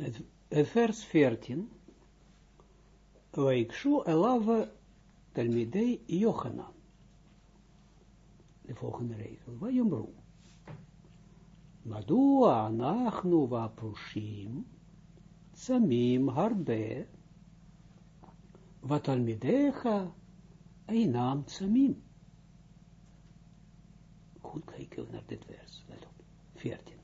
het, vers 14, Vaikshu elava talmidei Yochanan. De volgende regel. Vayomru. Madua anachnu vaprushim samim harbe vatalmidecha einam samim. Goed kijken naar dit vers. Let op. 14.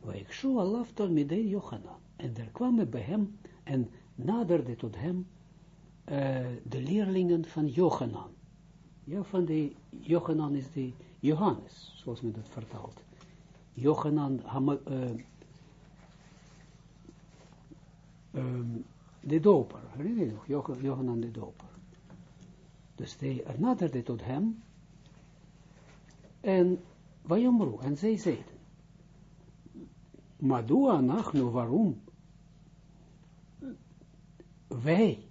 Vaikshu alaf talmidei Yochanan. En er kwamen bij hem en naderde tot hem uh, de leerlingen van Johanan. Ja, van de Johanan is de Johannes, zoals men dat vertaalt. Johanan, uh, um, de doper, herinner je nog, Johanan de doper. Dus hij naderde tot hem en Vayamru, en zij zeiden, Madua nachnu, waarom wij,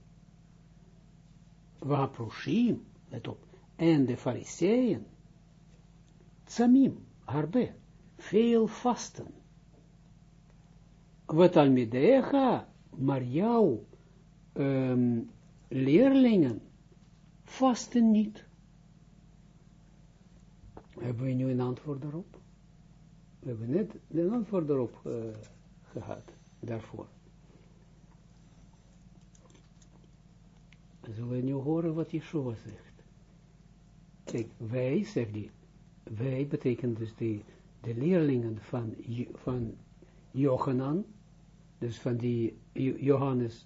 Waproshim, let op, en de fariseeën, Tsamim, harbe, veel vasten. Wat almidecha, maar jouw um, leerlingen vasten niet. Hebben we nu een antwoord daarop? We hebben net een antwoord daarop uh, gehad, daarvoor. Zullen we nu horen wat Yeshua zegt. Kijk, wij, zegt hij, wij betekent dus de, de leerlingen van, van Johanan, dus van die Johannes,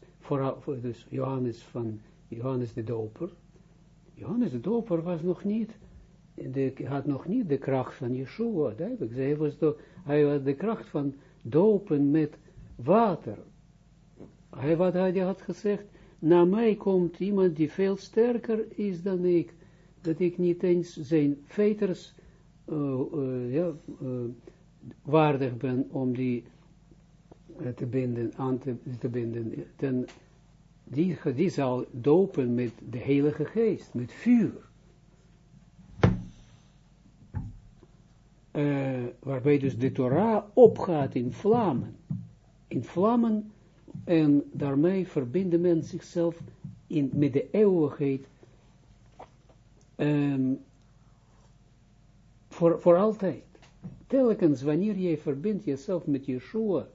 dus Johannes van Johannes de Doper. Johannes de Doper was nog niet, de, had nog niet de kracht van Yeshua, duidelijk. Was de, hij had de kracht van dopen met water. Hij, wat hij had gezegd, na mij komt iemand die veel sterker is dan ik, dat ik niet eens zijn veters uh, uh, ja, uh, waardig ben om die te binden, aan te, te binden, dan die, die zal dopen met de heilige geest, met vuur. waarbij dus de Torah opgaat in vlammen. In vlammen en daarmee verbinden men zichzelf in, met de eeuwigheid um, voor, voor altijd. Telkens wanneer jij verbindt jezelf met Yeshua,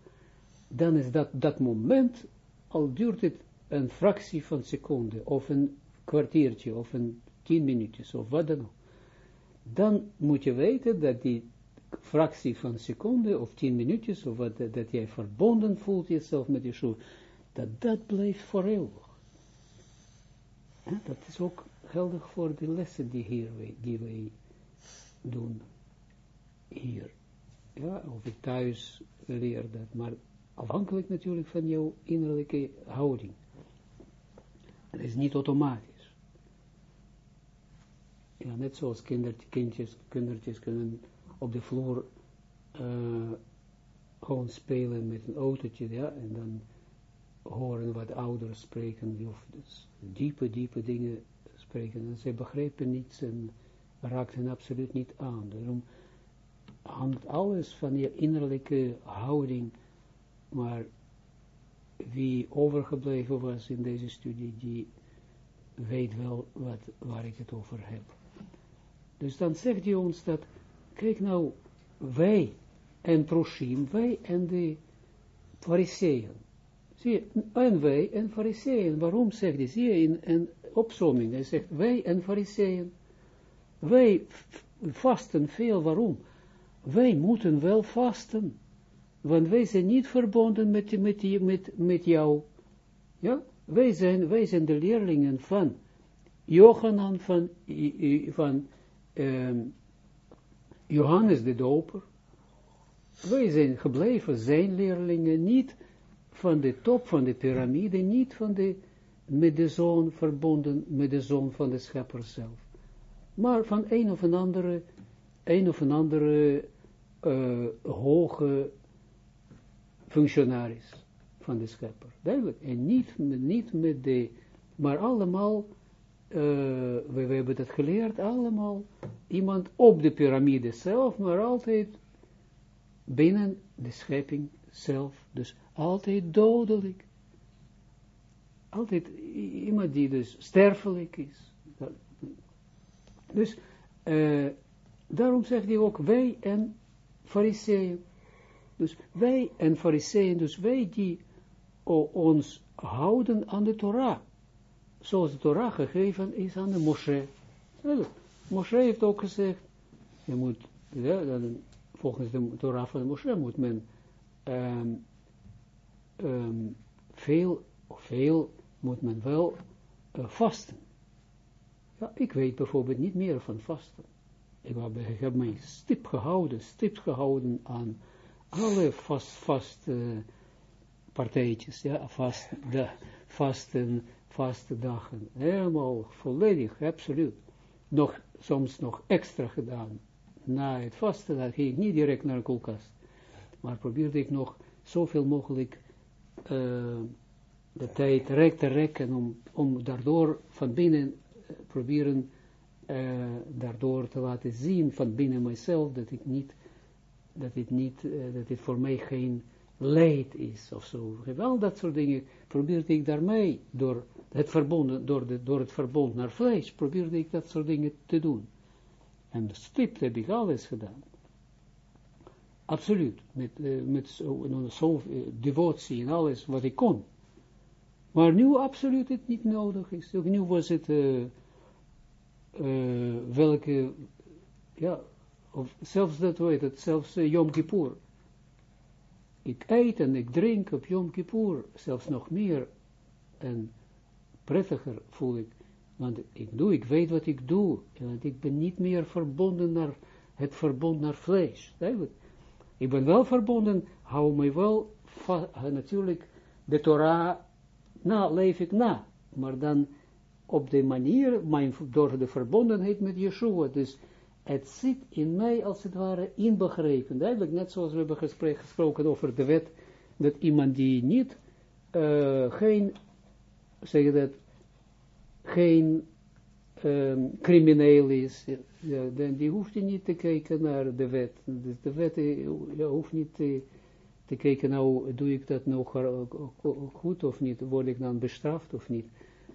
dan is dat, dat moment, al duurt het een fractie van seconde, of een kwartiertje, of een tien minuutjes, of wat dan ook. Dan moet je weten dat die fractie van seconde of tien minuutjes, of wat, dat jij verbonden voelt jezelf met Yeshua, dat dat blijft voor eeuwig. Ja, dat is ook geldig voor de lessen die, hier, wij doen hier. Ja, of ik thuis leer dat, maar afhankelijk natuurlijk van jouw innerlijke houding. Het is niet automatisch. Ja, net zoals kindertjes, kindertjes kunnen op de vloer uh, gewoon spelen met een autootje, ja, en dan horen wat ouders spreken, of dus diepe, diepe dingen spreken, en ze begrijpen niets en raakten absoluut niet aan. Daarom hangt alles van je innerlijke houding, maar wie overgebleven was in deze studie, die weet wel wat, waar ik het over heb. Dus dan zegt hij ons dat Kijk nou, wij en Proshim, wij en de Fariseeën. Zie je, en wij en Fariseeën. Waarom zegt hij? Zie je in een opzomming. Hij zegt wij en Fariseeën. Wij vasten veel. Waarom? Wij moeten wel vasten. Want wij zijn niet verbonden met, met, met, jou. Ja? Wij zijn, wij zijn de leerlingen van Johanan van, van um, Johannes de Doper, wij zijn gebleven, zijn leerlingen, niet van de top van de piramide, niet van de, met de zoon verbonden, met de zoon van de schepper zelf, maar van een of een andere, een of een andere uh, hoge functionaris van de schepper, duidelijk, en niet, niet met de, maar allemaal uh, we, hebben dat geleerd allemaal, iemand op de piramide zelf, maar altijd binnen de schepping zelf, dus altijd dodelijk. Altijd iemand die dus sterfelijk is. Dus, uh, daarom zegt hij ook, wij en fariseeën. Dus wij en fariseeën, dus wij die ons houden aan de Torah. Zoals de Torah gegeven is aan de Moshe. Moshe heeft ook gezegd, je moet, volgens de Torah van de Moshe moet men um, um, veel, veel moet men wel uh, vasten. Ja, ik weet bijvoorbeeld niet meer van vasten. Ik heb, ik heb mij stip gehouden, stip gehouden aan alle vast, vast uh, partijtjes, ja, vast, de, vasten, vaste dagen, helemaal volledig, absoluut. Nog, soms nog extra gedaan. Na het vasten, dan ging ik niet direct naar de koelkast. Maar probeerde ik nog zoveel mogelijk uh, de tijd rek te rekken om, om daardoor van binnen uh, proberen uh, daardoor te laten zien van binnen mijzelf dat ik niet, dat het niet, dat het voor mij geen leid is of zo. Wel dat soort dingen probeerde ik daarmee door het verbonden, door, de, door het verbond naar vlees, probeerde ik dat soort dingen te doen. En stipt heb ik alles gedaan. Absoluut. Met, uh, met zo'n zo, uh, devotie en alles wat ik kon. Maar nu absoluut het niet nodig is. Ook nu was het, uh, welke, ja, of zelfs dat weet het, zelfs Yom Kippur. Ik eet en ik drink op Yom Kippur, zelfs nog meer en prettiger voel ik, want ik doe, ik weet wat ik doe, want ik ben niet meer verbonden naar het verbond naar vlees. Ik ben wel verbonden, hou mij wel, natuurlijk, de Torah, na, leef ik na, maar dan op de manier, mijn, door de verbondenheid met Yeshua, dus het zit in mij als het ware inbegrepen, duidelijk, net zoals we hebben gesproken over de wet, dat iemand die niet, uh, geen, zeg dat, geen um, crimineel is, dan die hoeft niet te kijken naar de wet. Dus de wet, je hoeft niet te, te kijken, nou, doe ik dat nog goed of niet, word ik dan bestraft of niet.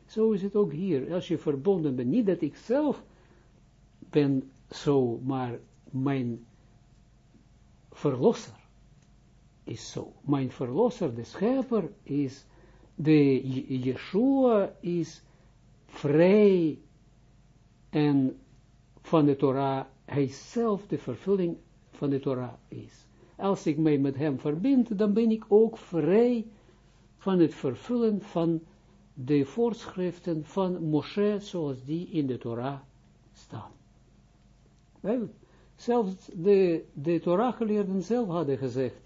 Zo is het ook hier, als je verbonden bent, niet dat ik zelf ben zo, maar mijn verlosser is zo. Mijn verlosser, de schepper, is, de Yeshua is vrij en van de Torah, hij zelf de vervulling van de Torah is. Als ik mij met hem verbind, dan ben ik ook vrij van het vervullen van de voorschriften van Moshe, zoals die in de Torah staan. Zelfs de, de Torah-geleerden zelf hadden gezegd,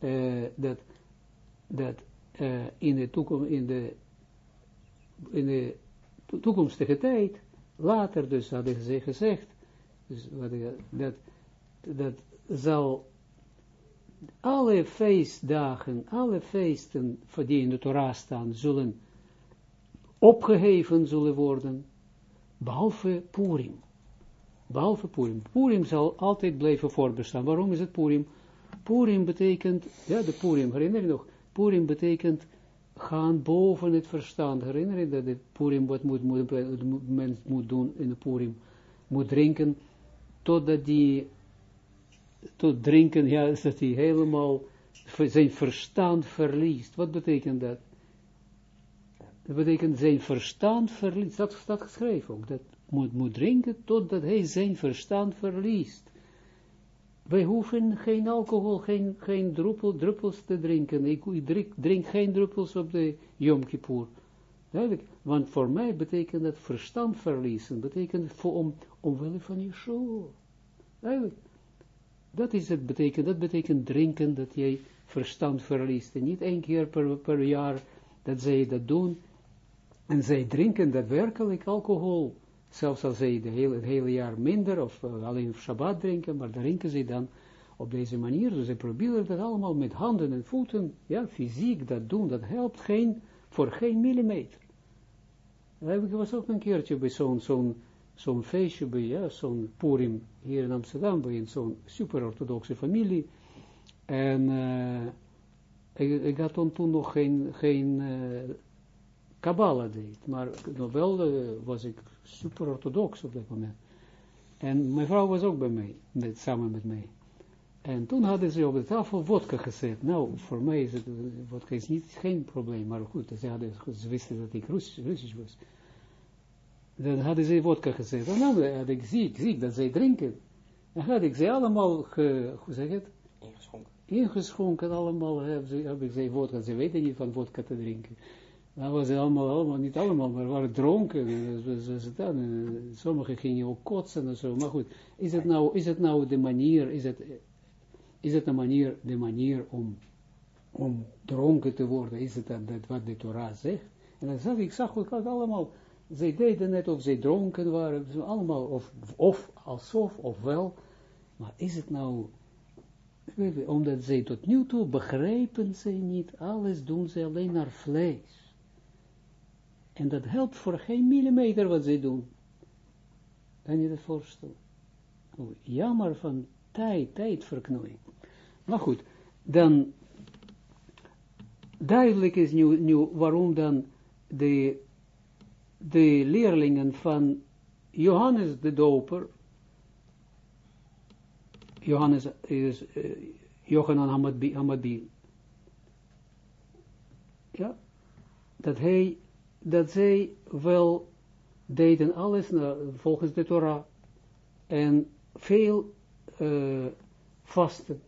uh, dat, dat uh, in, de in, de, in de toekomstige tijd, later dus hadden ze gezegd, dus dat, dat zal alle feestdagen, alle feesten die in de Torah staan, zullen opgeheven zullen worden, behalve Purim. Behalve Purim. Purim zal altijd blijven voorbestaan. Waarom is het Purim? Purim betekent, ja, de Purim, herinner je nog? Purim betekent gaan boven het verstand. Herinner je dat het Purim, wat moet, moet, doen in de Purim? Moet drinken, totdat die, tot drinken, ja, dat hij helemaal zijn verstand verliest. Wat betekent dat? Dat betekent zijn verstand verliest. Dat staat geschreven ook. Dat moet, moet drinken totdat hij zijn verstand verliest. Wij hoeven geen alcohol, geen, geen druppel, druppels te drinken. Ik, drink, drink, geen druppels op de Yom Kippur. Duidelijk, want voor mij betekent dat verstand verliezen, betekent voor, om, omwille van Yeshua. Duidelijk. Dat is het betekent, dat betekent drinken, dat jij verstand verliest. En niet één keer per, per jaar dat zij dat doen. En zij drinken daadwerkelijk alcohol. Zelfs als zij het hele jaar minder, of uh, alleen op Shabbat drinken, maar drinken ze dan op deze manier. Dus ze proberen dat allemaal met handen en voeten, ja, fysiek dat doen. Dat helpt geen, voor geen millimeter. Ik was ook een keertje bij zo'n zo'n zo'n feestje, bij ja, zo'n Purim hier in Amsterdam, bij zo'n super-orthodoxe familie. En ik, ik, had toen, nog geen, geen Kabbalah deed, maar nog wel was ik super orthodox op dat moment. En mijn vrouw was ook bij mij, met, samen met mij. En toen hadden ze op de tafel vodka gezet. Nou, voor mij is het, vodka is niet, geen probleem, maar goed, ze, hadden, ze wisten dat ik Russisch, was. Dan hadden ze vodka gezet. En dan had ik ziek, ziek dat zij drinken. Dan had ik ze allemaal, ge, hoe zeg het? Ingeschonken. Ingeschonken, allemaal heb, ze, heb ik ze vodka. Ze weten niet van vodka te drinken. Dat was allemaal, allemaal, niet allemaal, maar waren dronken. Sommigen gingen ook kotsen en zo. Maar goed, is het nou, is het nou de manier, is het, is het de manier, de manier om, om dronken te worden? Is het dat, wat de Torah zegt? En dan zag ik, zag ook allemaal, zij deden net of zij dronken waren, allemaal, of, of alsof, of wel. Maar is het nou, omdat zij tot nu toe begrijpen zij niet, alles doen ze alleen naar vlees. En dat helpt voor geen millimeter wat zij doen. Kan je dat voorstellen? Oh, jammer van tijd, tijdverknoeiing. Maar goed, dan duidelijk is nu, nu waarom dan de, de leerlingen van Johannes de Doper, Johannes is uh, Johanan Hamadbi, ja, dat hij dat zij wel deden alles naar, volgens de Torah en veel uh, vasten.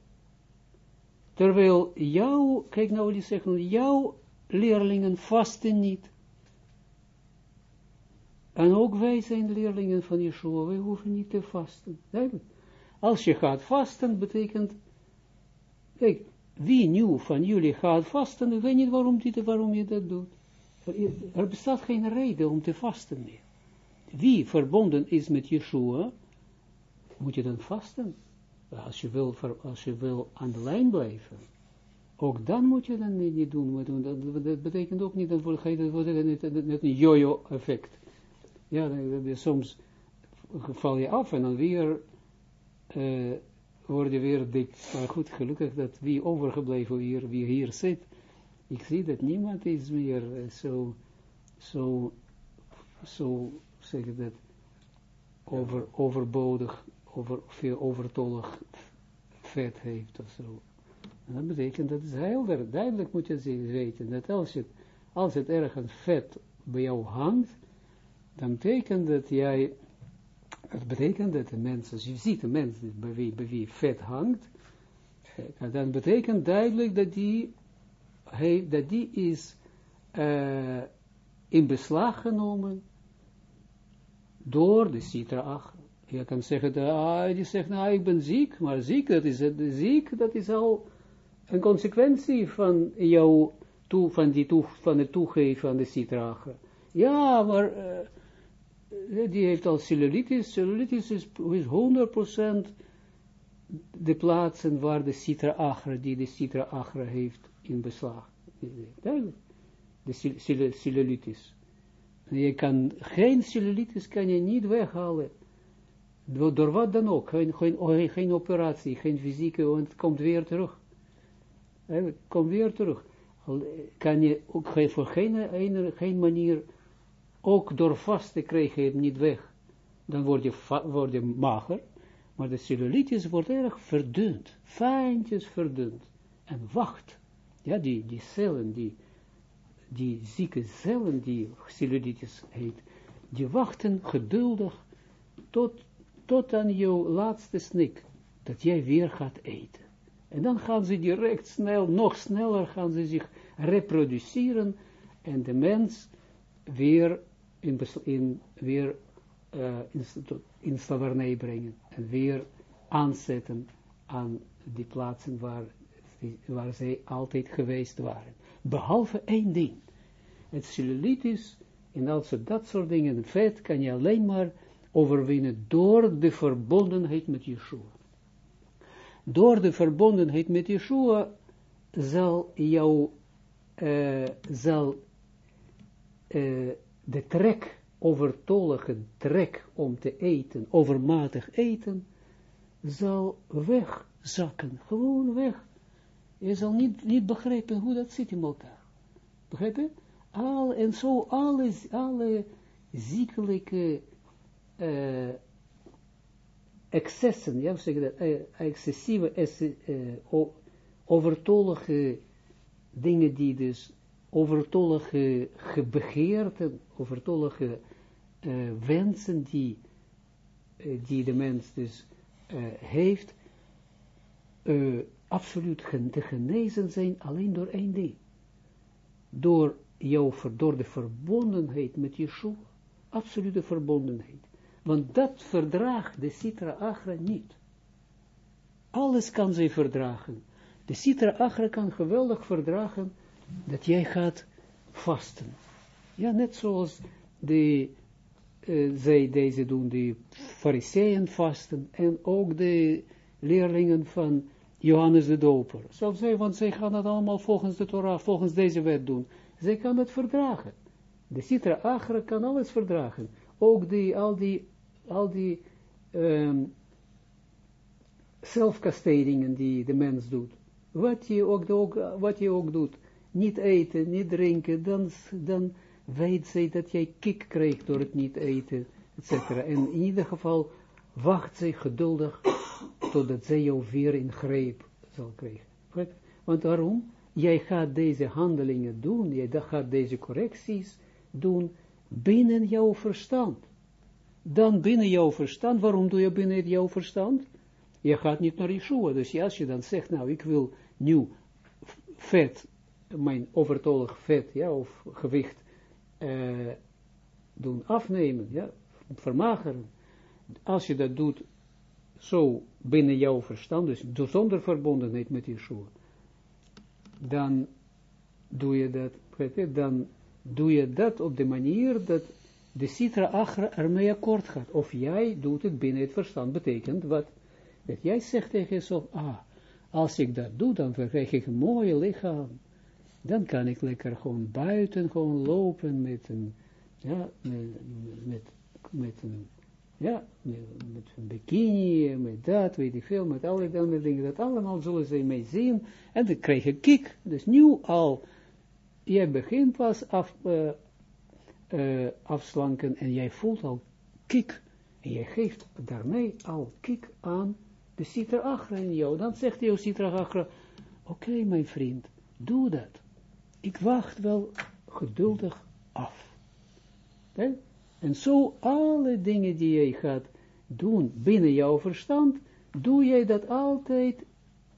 Terwijl jouw, kijk nou die zeggen, jouw leerlingen vasten niet. En ook wij zijn leerlingen van Yeshua, wij hoeven niet te vasten. Als je gaat vasten, betekent, kijk, wie nu van jullie gaat vasten, ik weet niet waarom, dit, waarom je dat doet. Er bestaat geen reden om te vasten meer. Wie verbonden is met Yeshua, moet je dan vasten. Als je wil, als je wil aan de lijn blijven. Ook dan moet je dan niet, doen. Dat, betekent ook niet, dat wordt, net, een jojo effect. Ja, soms val je af en dan weer uh, word je weer dik. Maar goed, gelukkig dat wie overgebleven hier, wie hier zit, ik zie dat niemand is meer uh, zo, zo, zo, zeg ik dat, over, overbodig, over, veel overtollig vet heeft of zo. En dat betekent, dat is helder, duidelijk moet je weten, dat als het, als het ergens vet bij jou hangt, dan betekent dat jij, het betekent dat de mensen, als je ziet de mensen bij wie, bij wie vet hangt, dan betekent duidelijk dat die hij, dat die is uh, in beslag genomen door de citra Achra. Je kan zeggen, dat, ah, die zegt, nou, ik ben ziek, maar ziek, dat is, ziek, dat is al een consequentie van jouw, toe, van, die toe, van het toegeven van de citra Achra. Ja, maar uh, die heeft al cellulitis, cellulitis is, is 100% de plaatsen waar de citra Achra, die de citra Achra heeft, in beslag. De cellulitis. Je kan, geen cellulitis kan je niet weghalen. Door, wat dan ook. Geen, geen, operatie, geen fysieke, want het komt weer terug. Het komt weer terug. Kan je ook voor geen, geen manier, ook door vasten krijg je niet weg. Dan word je, word je mager, maar de cellulitis wordt erg verdund, fijntjes verdund. En wacht ja, die, die cellen, die, die zieke cellen, die cellulitis heet, die wachten geduldig tot, tot aan jouw laatste snik, dat jij weer gaat eten. En dan gaan ze direct snel, nog sneller gaan ze zich reproduceren en de mens weer in, in weer uh, in, in slavernij brengen en weer aanzetten aan die plaatsen waar waar zij altijd geweest waren. Behalve één ding. Het cellulitis en also dat soort dingen, vet kan je alleen maar overwinnen door de verbondenheid met Yeshua. Door de verbondenheid met Yeshua zal jou, uh, zal uh, de trek, overtollige trek om te eten, overmatig eten, zal wegzakken, gewoon weg Je zal niet, niet begrijpen hoe dat zit in elkaar. Begrijp je? Al, en zo alle, alle ziekelijke uh, excessen, ja, zeg dat, uh, excessieve, uh, overtollige dingen die dus, overtollige begeerten, overtollige wensen die, die de mens dus heeft, absoluut te genezen zijn alleen door één ding. Door, jouw, door de verbondenheid met Yeshua, absolute verbondenheid. Want dat verdraagt de Sitra Achra niet. Alles kan zij verdragen. De Sitra Achra kan geweldig verdragen dat jij gaat vasten. Ja, net zoals de, uh, zij deze doen, de fariseeën vasten en ook de leerlingen van Johannes de Doper. Zelfs zij, want zij gaan dat allemaal volgens de Torah, volgens deze wet doen. Zij kan het verdragen. De Sitra Achra kan alles verdragen. Ook die, al die, al die um, zelfkastedingen die de mens doet. Wat je ook, ook, wat je ook doet. Niet eten, niet drinken, dan, dan weet zij dat jij kick krijgt door het niet eten, etc. En in ieder geval wacht zij geduldig totdat zij jou weer in greep zal krijgen. Want waarom? Jij gaat deze handelingen doen, jij gaat deze correcties doen binnen jouw verstand. Dan binnen jouw verstand, waarom doe je binnen jouw verstand? Je gaat niet naar Yeshua, dus als je dan zegt, nou ik wil nu vet, mijn overtollig vet, ja, of gewicht, uh, doen afnemen, ja, vermageren. Als je dat doet zo binnen jouw verstand, dus zonder verbondenheid met Yeshua, dan doe je dat, dan doe je dat op de manier dat de Sitra Achra ermee akkoord gaat. Of jij doet het binnen het verstand, betekent wat, dat jij zegt tegen jezelf, ah, als ik dat doe, dan krijg ik een mooi lichaam. Dan kan ik lekker gewoon buiten gewoon lopen met een, ja, met, met, met een ja, met een bikini, met dat, weet ik veel, met alle andere dingen, dat allemaal zullen ze mee zien. En dan krijg je kick. Dus nu al, jij begint pas af, uh, uh, afslanken en jij voelt al kick. En jij geeft daarmee al kick aan de Sitra Achra in jou. Dan zegt jouw Sitra Achra, oké mijn vriend, doe dat. Ik wacht wel geduldig af. Okay? En zo alle dingen die jij gaat doen binnen jouw verstand, doe jij dat altijd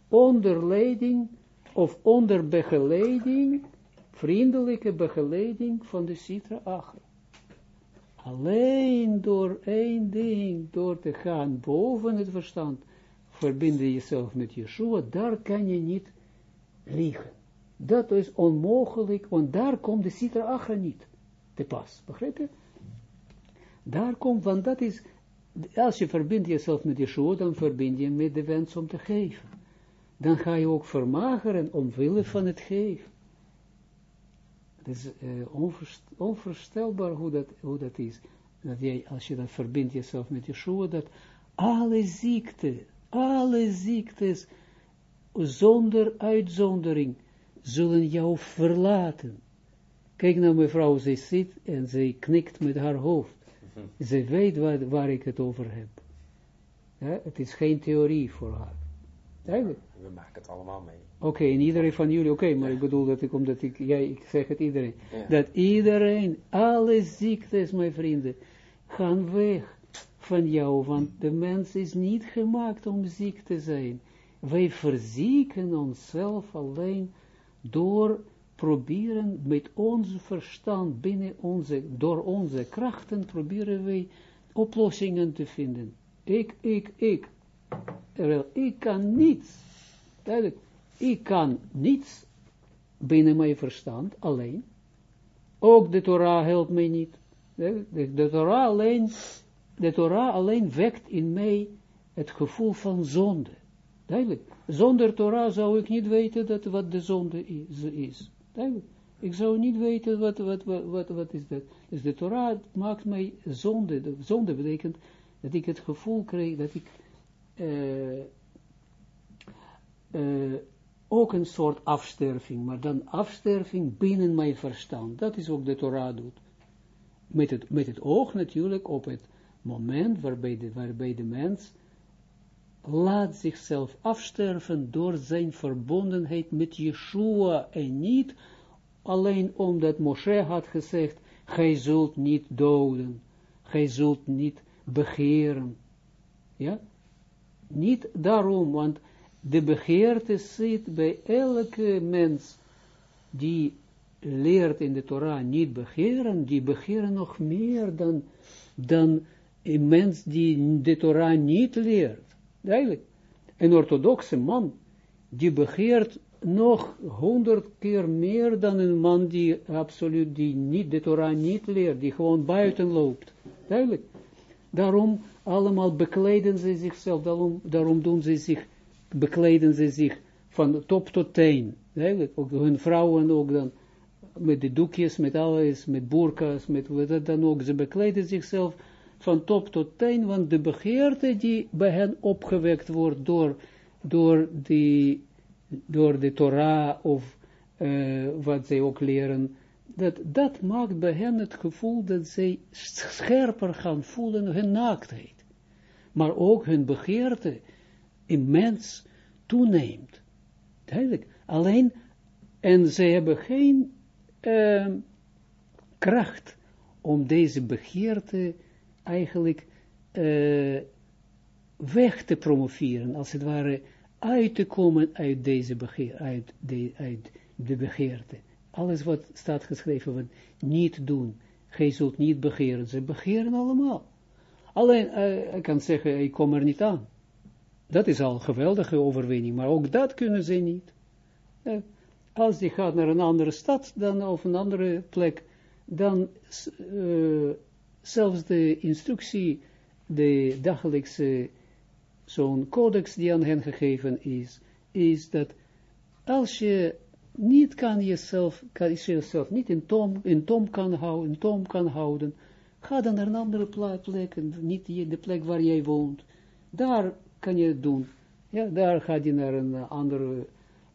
onder leiding of onder begeleiding, vriendelijke begeleiding van de Sitra Achra. Alleen door één ding, door te gaan boven het verstand, verbinden jezelf met Yeshua, daar kan je niet liegen. Dat is onmogelijk, want daar komt de Sitra Achra niet te pas. Begrijp je? Daar komt, want dat is, als je verbindt jezelf met Yeshua, dan verbind je met de wens om te geven. Dan ga je ook vermageren omwille van het geven. Het is uh, onvoorstelbaar hoe dat, hoe dat is. Dat jij, als je dan verbindt jezelf met Yeshua, dat alle ziekten, alle ziektes, zonder uitzondering, zullen jou verlaten. Kijk naar mevrouw, zij zit en zij knikt met haar hoofd. Ze weet waar, waar ik het over heb. Ja, het is geen theorie voor haar. Eigenlijk. We maken het allemaal mee. Oké, en iedereen van jullie, oké, maar ik bedoel dat ik, omdat ik, jij, ik zeg het iedereen. Dat iedereen, alle ziektes, mijn vrienden, gaan weg van jou, want de mens is niet gemaakt om ziek te zijn. Wij verzieken onszelf alleen door proberen met onze verstand, binnen onze, door onze krachten, proberen wij oplossingen te vinden. Ik, ik, ik. Ik kan niets. Duidelijk. Ik kan niets binnen mijn verstand alleen. Ook de Torah helpt mij niet. De, de, de, Torah alleen, de Torah alleen wekt in mij het gevoel van zonde. Duidelijk. Zonder Torah zou ik niet weten dat wat de zonde is. Ik zou niet weten wat, wat, wat, wat, wat is dat. Dus de Torah maakt mij zonde. De zonde betekent dat ik het gevoel krijg dat ik uh, uh, ook een soort afsterving, maar dan afsterving binnen mijn verstand. Dat is ook de Torah doet. Met het, met het oog natuurlijk op het moment waarbij de, waarbij de mens laat zichzelf afsterven door zijn verbondenheid met Yeshua en niet alleen omdat Moshe had gezegd, gij zult niet doden, gij zult niet begeren. Ja? Niet daarom, want de begeerte zit bij elke mens die leert in de Torah niet begeren, die begeren nog meer dan, dan een mens die de Torah niet leert. Duidelijk. Een orthodoxe man, die begeert nog honderd keer meer dan een man die absoluut, die niet, de Torah niet leert, die gewoon buiten loopt. Duidelijk. Daarom allemaal bekleden ze zichzelf, daarom, doen ze zich, bekleden ze zich van top tot teen. Duidelijk. Ook hun vrouwen ook dan, met de doekjes, met alles, met burkas, met wat dan ook. Ze bekleden zichzelf van top tot teen, want de begeerte die bij hen opgewekt wordt door, door, die, door de Torah of uh, wat zij ook leren, dat, dat maakt bij hen het gevoel dat zij scherper gaan voelen hun naaktheid. Maar ook hun begeerte immens toeneemt. Duidelijk. Alleen, en zij hebben geen uh, kracht om deze begeerte eigenlijk uh, weg te promoveren, als het ware uit te komen uit deze begeer, uit de, uit de begeerte. Alles wat staat geschreven, wat niet doen, gij zult niet begeren, ze begeren allemaal. Alleen, uh, ik kan zeggen, ik kom er niet aan. Dat is al een geweldige overwinning, maar ook dat kunnen ze niet. Uh, als die gaat naar een andere stad, dan, of een andere plek, dan zelfs de instructie, de dagelijkse zo'n codex die aan hen gegeven is, is dat als je niet kan jezelf, kan je jezelf niet in tom, in tom kan houden, in tom kan houden, ga dan naar een andere plek, niet de plek waar jij woont, daar kan je het doen. Ja, daar ga je naar een andere,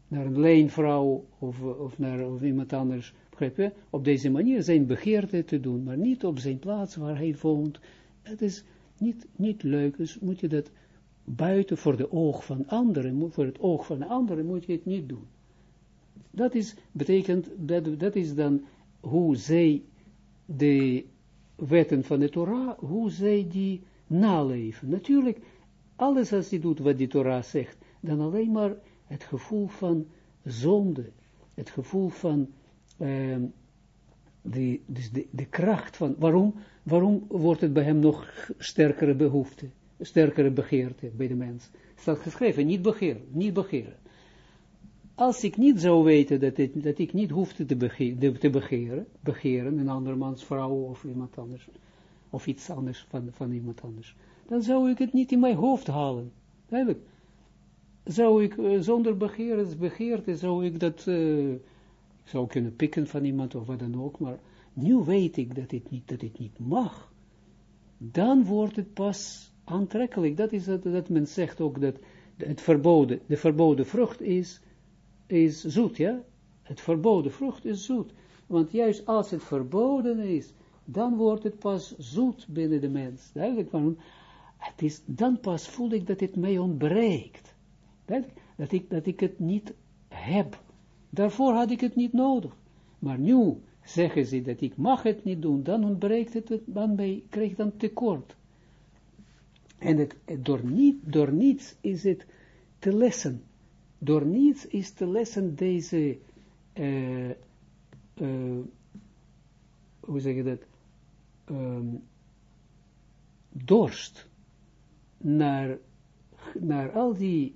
naar een leenvrouw of, of naar of iemand anders op deze manier zijn begeerte te doen, maar niet op zijn plaats waar hij woont. Het is niet, niet leuk, dus moet je dat buiten voor de oog van anderen, voor het oog van anderen moet je het niet doen. Dat is, betekent, dat, dat is dan hoe zij de wetten van de Torah, hoe zij die naleven. Natuurlijk, alles als je doet wat die Torah zegt, dan alleen maar het gevoel van zonde, het gevoel van uh, de, dus de, de kracht van, waarom, waarom wordt het bij hem nog sterkere behoefte, sterkere begeerte bij de mens? Staat geschreven, niet begeren, niet begeren. Als ik niet zou weten dat, dat ik niet hoefde te, begeren, te begeren, begeren, een andermans vrouw of iemand anders, of iets anders van, van iemand anders, dan zou ik het niet in mijn hoofd halen. Zou ik uh, zonder begeren, begeerte, zou ik dat... Ik zou kunnen pikken van iemand of wat dan ook, maar nu weet ik dat het niet, dat het niet mag. Dan wordt het pas aantrekkelijk. Dat is dat, dat men zegt ook dat het verboden, de verboden vrucht is, is zoet, ja? Het verboden vrucht is zoet. Want juist als het verboden is, dan wordt het pas zoet binnen de mens. Duidelijk, waarom? Het is, dan pas voel ik dat het mij ontbreekt. Dat ik, dat ik het niet heb. Daarvoor had ik het niet nodig. Maar nu zeggen ze dat ik mag het niet doen, dan ontbreekt het, dan krijg dan tekort. En het, door, niet, door niets is het te lessen. Door niets is te lessen deze, uh, uh, hoe zeg je dat, um, dorst naar, naar al die,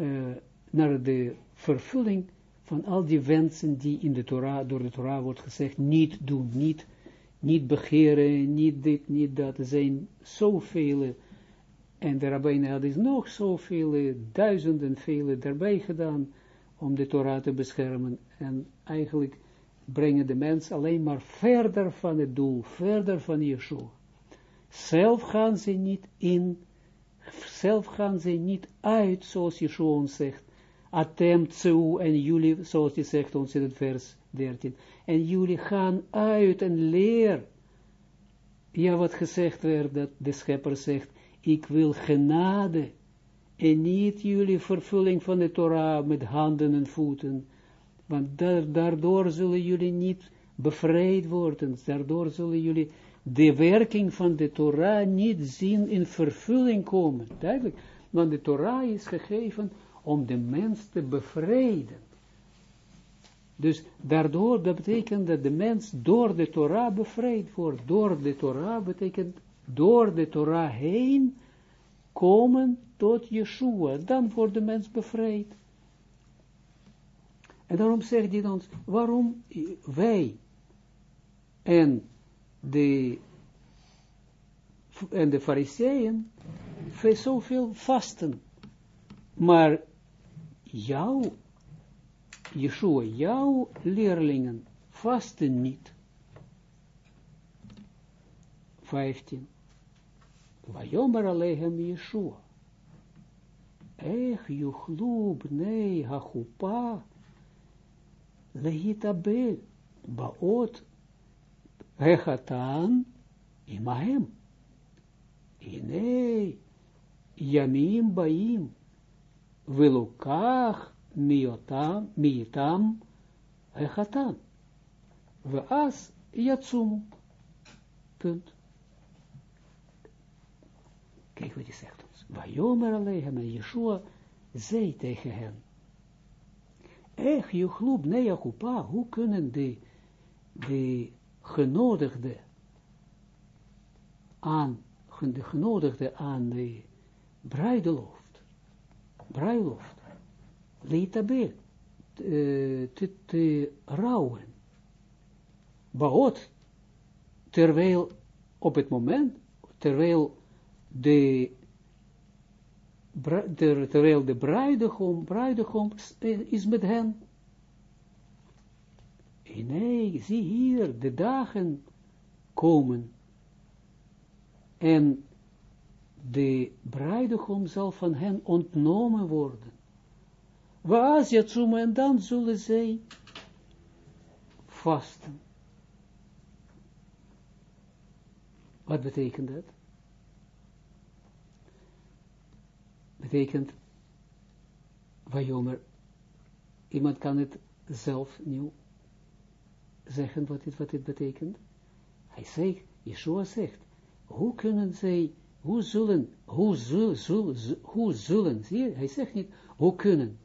uh, naar de vervulling van al die wensen die in de Torah, door de Torah wordt gezegd, niet doen, niet, niet begeren, niet dit, niet dat. Er zijn zoveel, en de rabbijnen hadden nog zoveel, duizenden vele daarbij gedaan, om de Torah te beschermen. En eigenlijk brengen de mens alleen maar verder van het doel, verder van Yeshua. Zelf gaan ze niet in, zelf gaan ze niet uit, zoals Yeshua ons zegt, atem tsu, en jullie, zoals hij zegt ons in het vers 13, en jullie gaan uit en leer. Ja, wat gezegd werd, dat de schepper zegt, ik wil genade, en niet jullie vervulling van de Torah met handen en voeten, want daardoor zullen jullie niet bevrijd worden, daardoor zullen jullie de werking van de Torah niet zien in vervulling komen. Duidelijk, want de Torah is gegeven om de mens te bevrijden. Dus daardoor, dat betekent dat de mens door de Torah bevrijd wordt. Door de Torah betekent door de Torah heen komen tot Yeshua. Dan wordt de mens bevrijd. En daarom zegt hij ons, waarom wij en de, en de fariseeën zoveel vasten. Maar jouw, Yeshua, jouw leerlingen vasten niet. 15. Vayomer alehem Yeshua. Ech yuchlu bnei hachupa lehitabel baot hechatan imahem. Ine yamim baim velukach miotam miitam hechatan. Ve'as yatsumu. Punt. Kijk wat hij zegt ons. Vajomer alehem en Yeshua zei tegen hen. Ech, Juchlub, Neachupa, hoe kunnen de, de genodigde aan, de genodigde aan de bruideloft, bruiloft, leitabe, te, te rouwen, baot, terwijl op het moment, terwijl de terwijl de bruidegom, bruidegom is met hen. Nee, zie hier, de dagen komen. En de bruidegom zal van hen ontnomen worden. Waas Yatsume, en dan zullen zij vasten. Wat betekent dat? betekent, Vajomer, iemand kan het zelf nieuw zeggen wat dit, wat dit betekent. Hij zegt, Yeshua zegt, hoe kunnen zij, hoe zullen, hoe zullen, zullen, hoe zullen, zie je, hij zegt niet, hoe kunnen,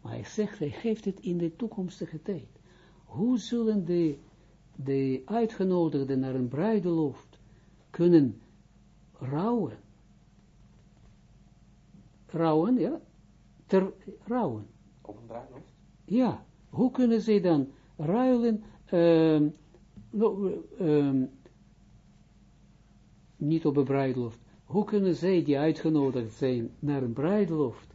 maar hij zegt, hij geeft het in de toekomstige tijd. Hoe zullen de, de uitgenodigden naar een bruideloft kunnen rouwen rouwen, ja, ter, rouwen. Op een bruiloft? Ja, hoe kunnen zij dan ruilen, um, um, niet op een bruiloft, hoe kunnen zij die uitgenodigd zijn naar een bruiloft,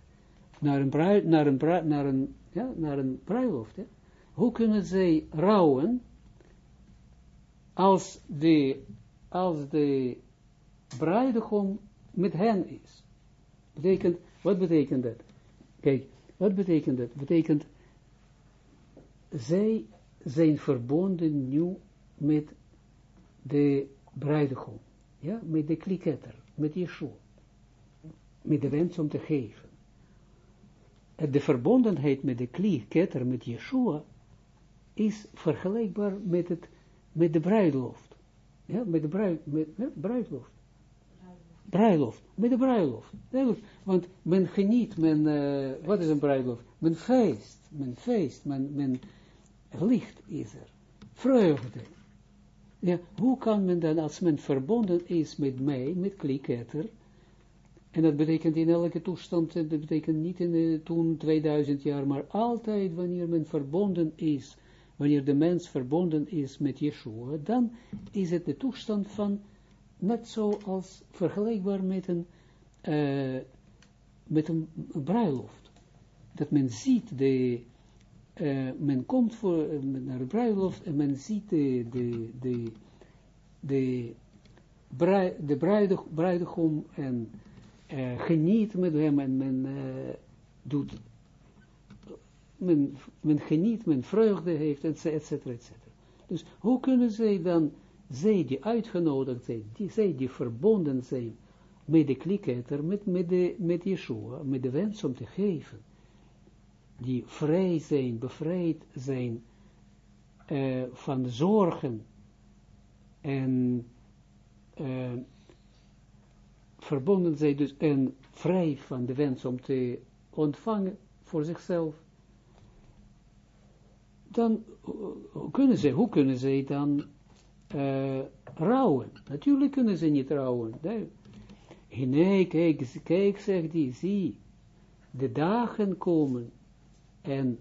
naar een, bruid, naar een, bruid, naar een, ja, naar een bruiloft, hoe kunnen zij rouwen als de, als de bruidegom met hen is? Betekent, wat betekent dat? Kijk, wat betekent dat? Betekent, zij zijn verbonden nu met de bruidegom, ja, met de kliketter, met Yeshua, met de wens om te geven. En de verbondenheid met de kliketter, met Yeshua, is vergelijkbaar met, het, met de bruiloft. Ja, met de bruid, met, bruiloft bruiloft, met de bruiloft. Want men geniet, men, uh, wat is een bruiloft? Men feest, men feest, men, men licht is er, vreugde. Ja, hoe kan men dan, als men verbonden is met mij, met kliketter, en dat betekent in elke toestand, dat betekent niet in de, toen 2000 jaar, maar altijd wanneer men verbonden is, wanneer de mens verbonden is met Yeshua, dan is het de toestand van net zoals vergelijkbaar met een, uh, met een, bruiloft. Dat men ziet de, uh, men komt voor, uh, naar de bruiloft en men ziet de, de, de, de, brui, bruidegom en geniet met hem en men doet men, men geniet, men vreugde heeft, et cetera, et. Dus hoe kunnen zij dan, zij die uitgenodigd zijn, die, zij die verbonden zijn met de kliketter, met, met, met Yeshua, met de wens om te geven, die vrij zijn, bevrijd zijn uh, van zorgen en uh, verbonden zijn dus en vrij van de wens om te ontvangen voor zichzelf, dan hoe kunnen ze, hoe kunnen ze dan uh, rouwen? Natuurlijk kunnen ze niet rouwen. Nee, kijk, kijk, zegt die, zie, de dagen komen en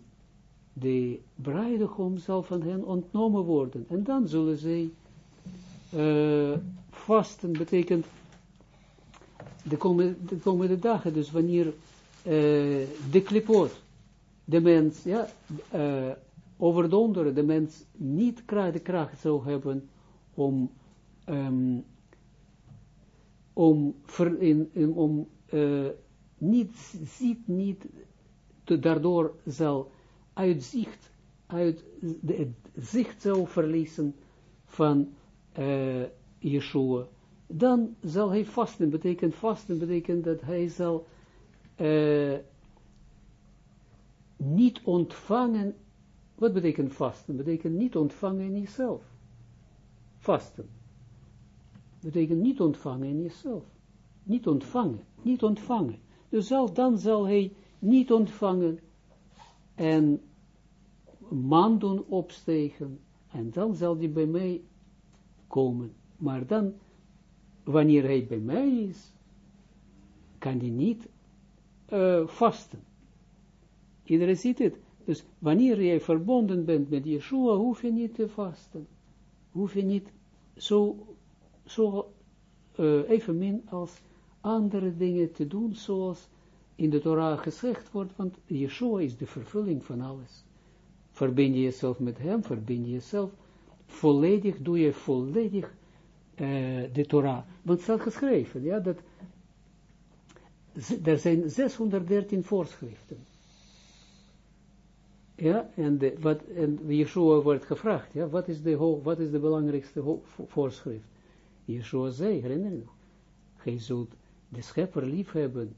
de bruidegom zal van hen ontnomen worden. En dan zullen zij uh, vasten, betekent de komende, de dagen, dus wanneer uh, de klipot, de mens, ja, uh, overdonderen, de mens niet de kracht zou hebben om, um, om, ver, in, om niet, ziet niet, daardoor zal uitzicht, uit de, het zicht zou verliezen van uh, Yeshua, dan zal hij vasten, betekent vasten, betekent dat hij zal uh, niet ontvangen, wat betekent vasten? Betekent niet ontvangen in jezelf. Vasten. Betekent niet ontvangen in jezelf. Niet ontvangen, niet ontvangen. Dus zal, dan zal hij niet ontvangen en man doen opstegen en dan zal hij bij mij komen. Maar dan wanneer hij bij mij is, kan hij niet uh, vasten. Iedereen ziet het. Dus wanneer jij verbonden bent met Yeshua, hoef je niet te vasten. Hoef je niet zo, zo uh, evenmin als andere dingen te doen, zoals in de Torah gezegd wordt, want Yeshua is de vervulling van alles. Verbind je jezelf met hem, verbind je jezelf volledig, doe je volledig uh, de Torah. Want het staat geschreven, ja, dat er zijn 613 voorschriften. Ja, en, de, wat, en Yeshua wordt gevraagd, ja, wat is de, wat is de belangrijkste voorschrift? Yeshua zei, herinner je nog, gij zult de schepper lief hebben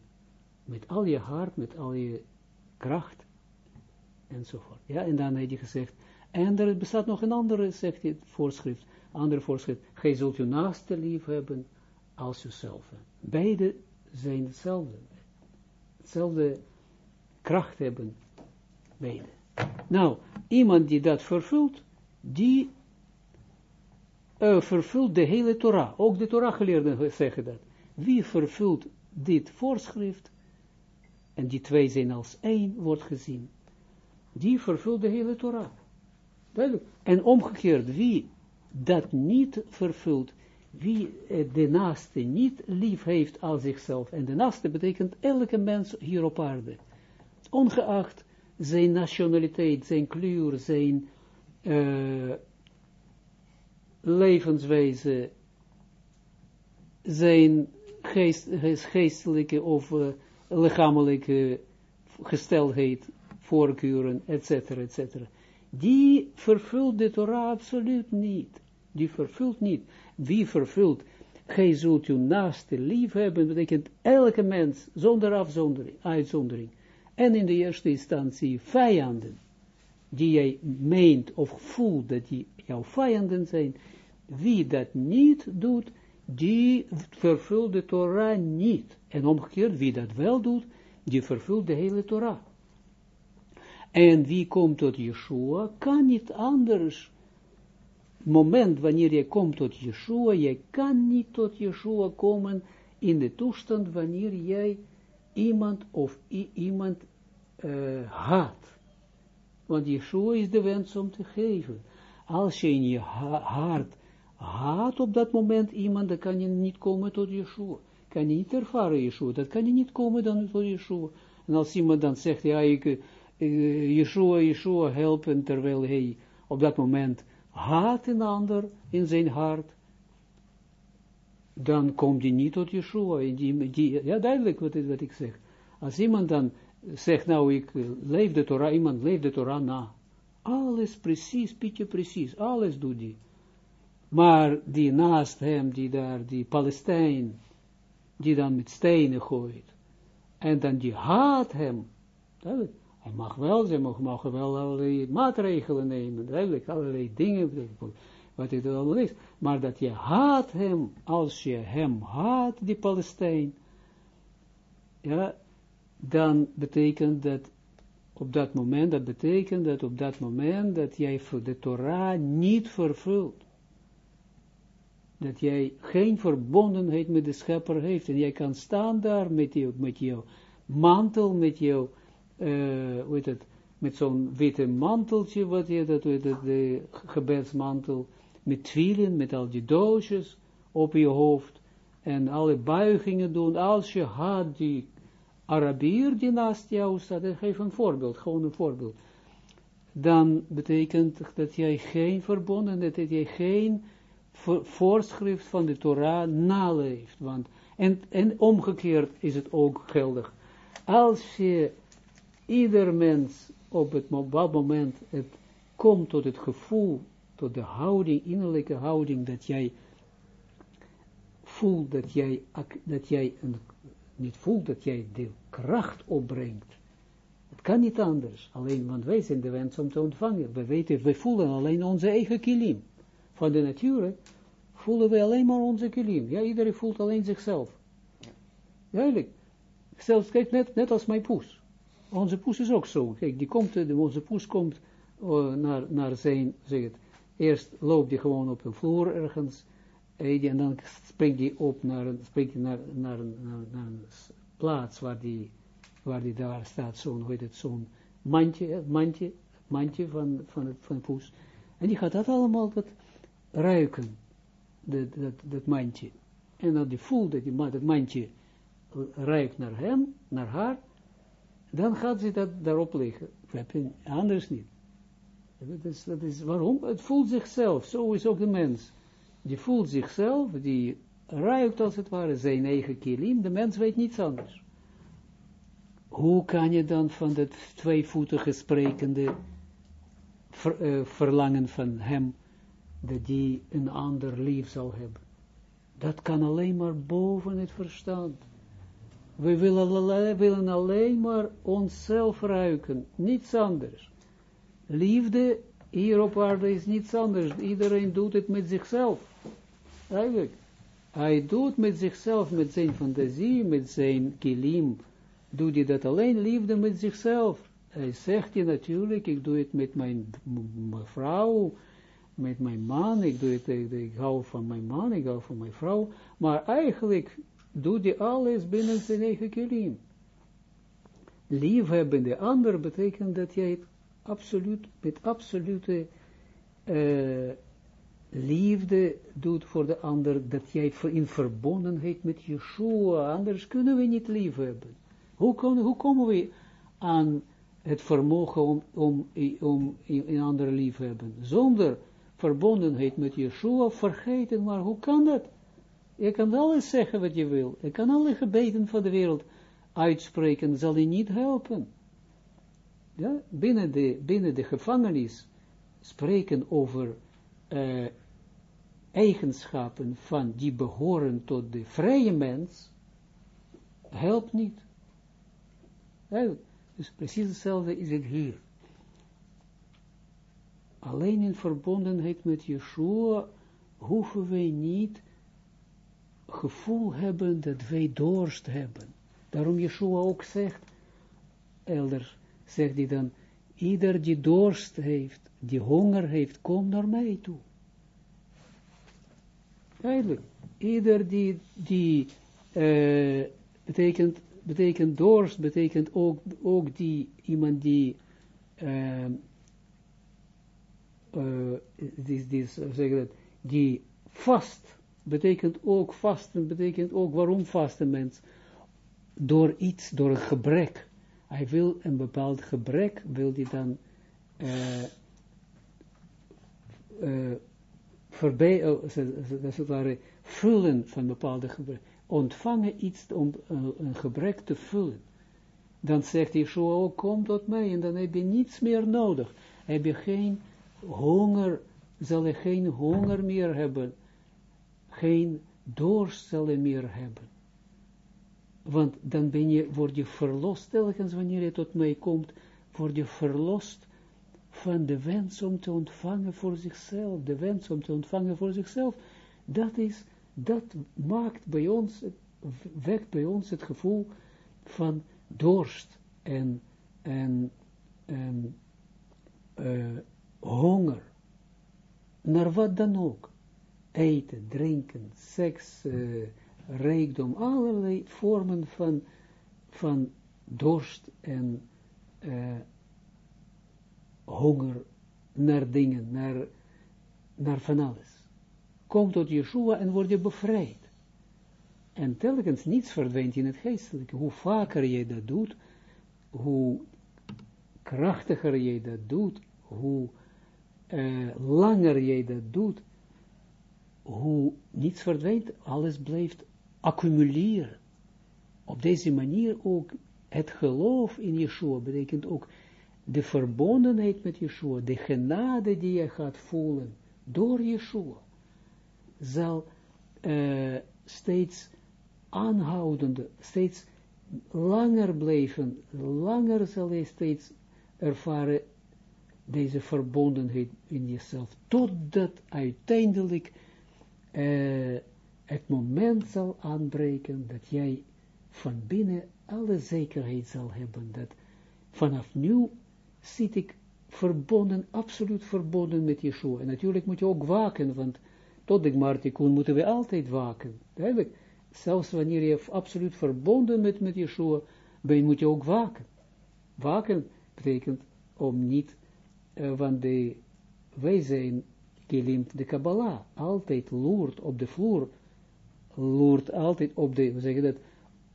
met al je hart, met al je kracht, enzovoort. Ja, en dan heeft hij gezegd, en er bestaat nog een andere, zegt hij, voorschrift, andere voorschrift, gij zult je naaste lief hebben als jezelf. Beide zijn hetzelfde. Hetzelfde kracht hebben, beide. Nou, iemand die dat vervult, die uh, vervult de hele Torah. Ook de Torah-geleerden zeggen dat. Wie vervult dit voorschrift, en die twee zijn als één, wordt gezien, die vervult de hele Torah. En omgekeerd, wie dat niet vervult, wie de naaste niet lief heeft als zichzelf, en de naaste betekent elke mens hier op aarde, ongeacht zijn nationaliteit, zijn kleur, zijn uh, levenswijze, zijn geest, geestelijke of uh, lichamelijke gesteldheid, voorkeuren, etc., etc die vervult de Torah absoluut niet. Die vervult niet. Wie vervult, gij zult uw naaste lief hebben, betekent elke mens, zonder afzondering, uitzondering. En in de eerste instantie vijanden, die jij meent of voelt dat die jouw vijanden zijn. Wie dat niet doet, die vervult de Torah niet. En omgekeerd, wie dat wel doet, die vervult de hele Torah. En wie komt tot Yeshua, kan niet anders. Moment wanneer je komt tot Yeshua, je kan niet tot Yeshua komen in de toestand wanneer jij iemand of iemand uh, haat. Want Yeshua is de wens om te geven. Als je in je hart haat op dat moment iemand, dan kan je niet komen tot Yeshua. Kan je niet ervaren Yeshua, dat kan je niet komen dan tot Yeshua. En als iemand dan zegt, ja, ik uh, Yeshua, Yeshua helpen, terwijl hij op dat moment haat een ander in zijn hart, dan komt hij niet tot Yeshua. Die, die, ja, duidelijk wat, ik zeg. Als iemand dan zeg nou, ik leef de Torah, iemand leeft de Torah na. Alles precies, Pietje precies, alles doet die. Maar die naast hem, die daar, die Palestijn, die dan met stenen gooit, en dan die haat hem, hij mag wel, ze mogen wel allerlei maatregelen nemen, duidelijk, allerlei dingen, wat het allemaal is, maar dat je haat hem, als je hem haat, die Palestijn, ja, dan betekent dat op dat moment, dat betekent dat op dat moment dat jij voor de Torah niet vervult. Dat jij geen verbondenheid met de schepper heeft. En jij kan staan daar met, jou, met jouw mantel, met jouw, uh, hoe heet het, met zo'n witte manteltje, wat je, dat, dat, de gebedsmantel, met twielen, met al die doosjes op je hoofd, en alle buigingen doen, als je had die Arabier die naast jou staat, ik geef een voorbeeld, gewoon een voorbeeld, dan betekent dat jij geen verbonden, dat jij geen voorschrift van de Torah naleeft. Want, en, en omgekeerd is het ook geldig. Als je ieder mens op het moment het komt tot het gevoel, tot de houding, innerlijke houding, dat jij voelt dat jij, dat jij niet voelt dat jij de kracht opbrengt. Het kan niet anders, alleen, want wij zijn de wens om te ontvangen. We weten, we voelen alleen onze eigen kilim. Van de natuur voelen we alleen maar onze kilim. Ja, iedereen voelt alleen zichzelf. Duidelijk. Zelfs, kijk, net, net als mijn poes. Onze poes is ook zo. Kijk, die komt, de, onze poes komt uh, naar, naar zijn, zeg het, eerst loopt hij gewoon op een vloer ergens, en dan springt hij op naar een, springt naar, naar, naar, naar een plaats waar die, waar die daar staat, zo'n, hoe heet het, zo'n mandje, mandje, mandje van, van, het, van poes. En die gaat dat allemaal dat ruiken, dat, dat, dat mandje. En dan die voelt dat die, dat mandje ruikt naar hem, naar haar, dan gaat ze dat daarop liggen. Anders niet. Dat is, dat is waarom? Het voelt zichzelf, zo is ook de mens die voelt zichzelf, die ruikt als het ware zijn eigen kilim, de mens weet niets anders. Hoe kan je dan van dat tweevoetige sprekende uh, verlangen van hem, dat die een ander lief zal hebben? Dat kan alleen maar boven het verstand. We willen, alleen maar onszelf ruiken, niets anders. Liefde hier op aarde is niets anders. Iedereen doet het met zichzelf. Eigenlijk. Hij doet met zichzelf, met zijn fantasie, met zijn kilim, doet hij dat alleen liefde met zichzelf. Hij zegt je natuurlijk, ik doe het met mijn, vrouw, met mijn man, ik, doe het, ik, hou van mijn man, ik hou van mijn vrouw, maar eigenlijk doet hij alles binnen zijn eigen kilim. Liefhebben de ander betekent dat jij het absoluut, met absolute uh, liefde doet voor de ander, dat jij in verbondenheid met Yeshua, anders kunnen we niet lief hebben. Hoe, hoe komen we aan het vermogen om, om, om een ander lief hebben? Zonder verbondenheid met Yeshua, vergeten, maar hoe kan dat? Je kan alles zeggen wat je wil, je kan alle gebeden van de wereld uitspreken, zal je niet helpen. Ja, binnen, de, binnen de gevangenis spreken over uh, eigenschappen van die behoren tot de vrije mens, helpt niet. dus precies hetzelfde is het hier. Alleen in verbondenheid met Yeshua hoeven wij niet gevoel hebben dat wij dorst hebben. Daarom Yeshua ook zegt, elders, zegt hij dan, ieder die dorst heeft, die honger heeft, kom naar mij toe. Eigenlijk, ieder die, die uh, betekent, betekent dorst, betekent ook, ook die, iemand die, uh, uh, die, die, vast, betekent ook vasten, betekent ook waarom vasten mens, door iets, door een gebrek, hij wil een bepaald gebrek, wil hij dan uh, voorbij, ware, vullen van bepaalde gebrek. Ontvangen iets om een gebrek te vullen. dan zegt Yeshua ook, kom tot mij, en dan heb je niets meer nodig. Heb je geen honger, zal je geen honger meer hebben, geen dorst zal je meer hebben. Want dan ben je, word je verlost, telkens wanneer je tot mij komt, word je verlost van de wens om te ontvangen voor zichzelf, de wens om te ontvangen voor zichzelf, dat is, dat maakt bij ons, wekt bij ons het gevoel van dorst en, en, en uh, honger, naar wat dan ook, eten, drinken, seks, uh, rijkdom, allerlei vormen van, van dorst en uh, honger naar dingen, naar, naar van alles. Kom tot Yeshua en word je bevrijd. En telkens niets verdwijnt in het geestelijke. Hoe vaker je dat doet, hoe krachtiger je dat doet, hoe uh, langer je dat doet, hoe niets verdwijnt, alles blijft accumuleren. Op deze manier ook het geloof in Yeshua betekent ook de verbondenheid met Yeshua, de genade die je gaat voelen door Yeshua, zal uh, steeds aanhoudende, steeds langer blijven, langer zal je steeds ervaren deze verbondenheid in jezelf, totdat uiteindelijk uh, het moment zal aanbreken dat jij van binnen alle zekerheid zal hebben, dat vanaf nu zit ik verbonden, absoluut verbonden met Yeshua. En natuurlijk moet je ook waken, want tot de Martikun moeten we altijd waken. Duidelijk, zelfs wanneer je absoluut verbonden bent met Yeshua, ben, moet je ook waken. Waken betekent om niet, uh, want de, wij zijn gelimt de Kabbalah, altijd loert op de vloer, loert altijd op de, we zeggen dat,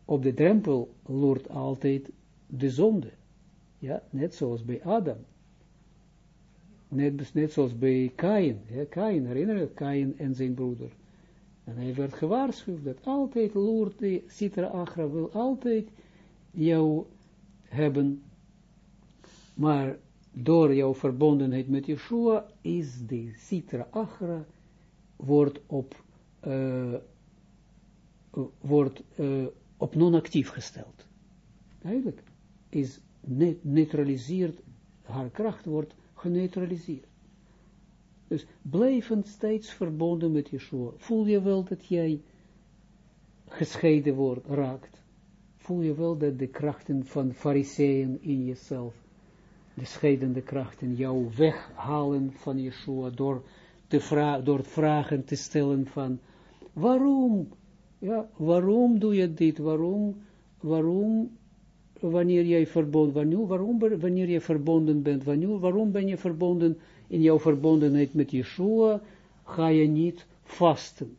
op de drempel loert altijd de zonde. Ja, net zoals bij Adam. Net, net zoals bij Kain. Ja, Kain, herinner je Kain en zijn broeder. En hij werd gewaarschuwd dat altijd loert de Sitra Achra wil altijd jou hebben. Maar door jouw verbondenheid met Yeshua is de Sitra Achra wordt op, uh, wordt, uh, op non-actief gesteld. Eigenlijk is neutraliseert, haar kracht wordt geneutraliseerd. Dus blijvend steeds verbonden met Yeshua. Voel je wel dat jij gescheiden wordt, raakt. Voel je wel dat de krachten van fariseeën in jezelf, de scheidende krachten, jou weghalen van Yeshua door, te door vragen te stellen van, waarom, ja, waarom doe je dit, waarom, waarom wanneer jij verbonden, waarom, wanneer je verbonden bent, wanneer, waarom ben je verbonden, in jouw verbondenheid met Yeshua, ga je niet vasten.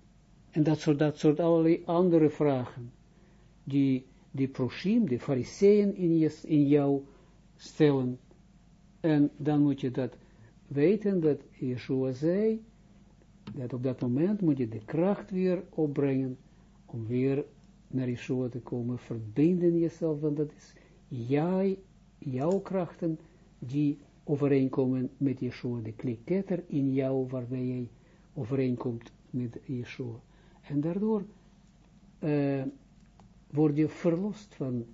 En dat soort, dat soort allerlei andere vragen, die, die proshim, de fariseeën in, in jou stellen. En dan moet je dat weten, dat Yeshua zei, dat op dat moment moet je de kracht weer opbrengen, om weer naar Yeshua te komen, verbinden jezelf, want dat is jij, jouw krachten, die overeenkomen met Yeshua, de kliketter in jou, waarbij jij overeenkomt met Yeshua. En daardoor uh, word je verlost van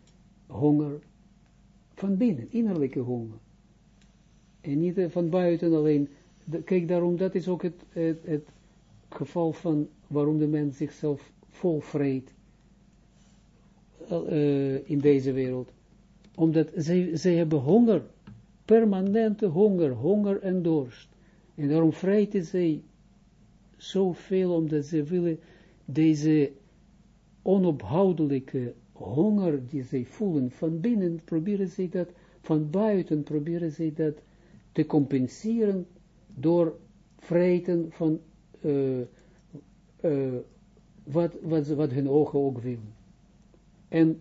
honger, van binnen, innerlijke honger. En niet van buiten alleen. kijk, daarom, dat is ook het, het, geval van waarom de mens zichzelf vol vreet uh, in deze wereld. Omdat zij, zij hebben honger, permanente honger, honger en dorst. En daarom vreten zij zoveel, omdat ze willen deze onophoudelijke honger die zij voelen van binnen, proberen zij dat, van buiten proberen zij dat te compenseren door vreten van uh, wat, wat, wat hun ogen ook willen. En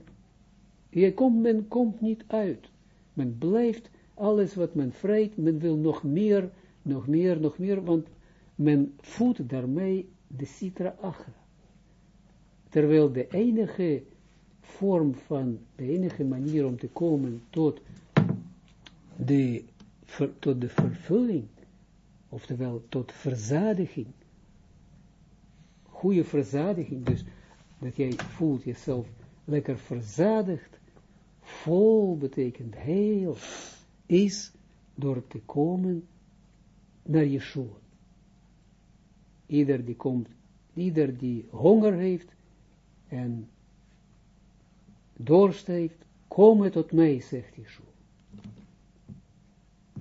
je komt, men komt niet uit. Men blijft, alles wat men vreet, men wil nog meer, nog meer, nog meer, want men voedt daarmee de citra achra. Terwijl de enige vorm van, de enige manier om te komen tot de, tot de vervulling, oftewel tot verzadiging, goede verzadiging, dus dat jij voelt jezelf lekker verzadigd, vol betekent heel, is door te komen naar Yeshua. Ieder die komt, ieder die honger heeft en dorst heeft, kom tot mij, zegt Yeshua.